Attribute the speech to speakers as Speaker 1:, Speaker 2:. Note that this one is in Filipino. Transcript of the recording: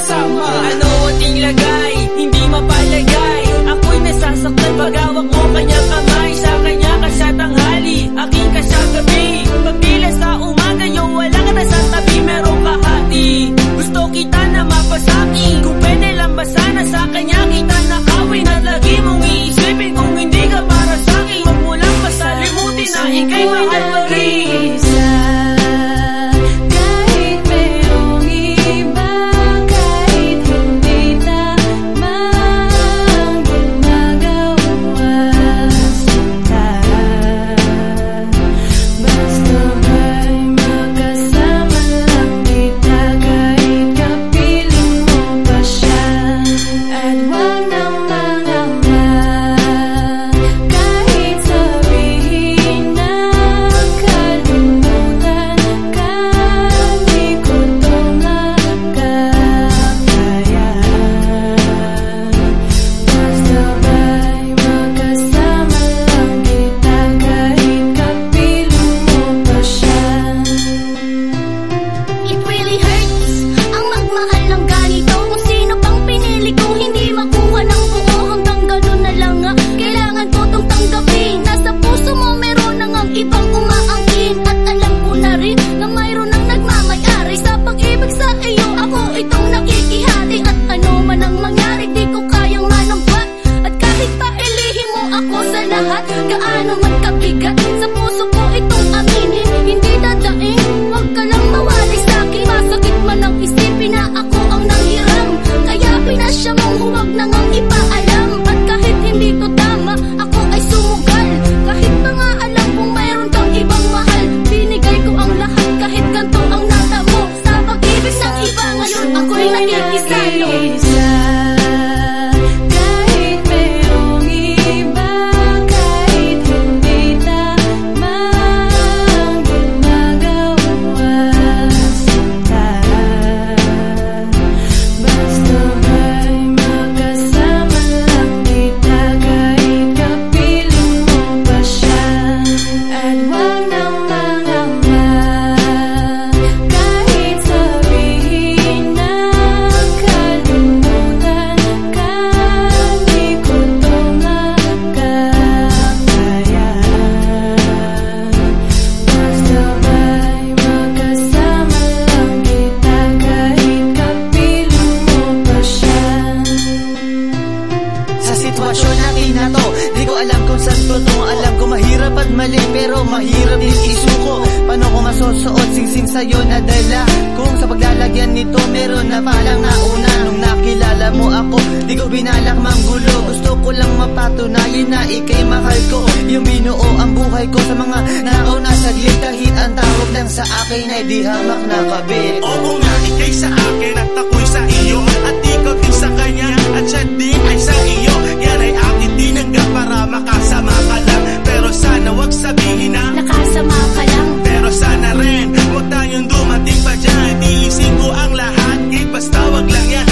Speaker 1: kasama.
Speaker 2: Ano ang lagay, hindi mapalagay. Ako'y nasasaktan pag hawak mo
Speaker 3: 你 dapat mali pero mahirap din isuko. Paano ko masusuot singsin sa'yo na dala? Kung sa paglalagyan nito meron na palang nauna Nung nakilala mo ako, di ko binalak mang gulo. Gusto ko lang mapatunayan na ikay mahal ko. Yung binuo ang buhay ko sa mga nauna saglit Kahit ang tawag lang sa akin ay di hamak na kabit
Speaker 4: Oo nga, ikay sa akin at ako'y sa iyo. At ikaw din sa kanya at siya din ay sa iyo. 两样。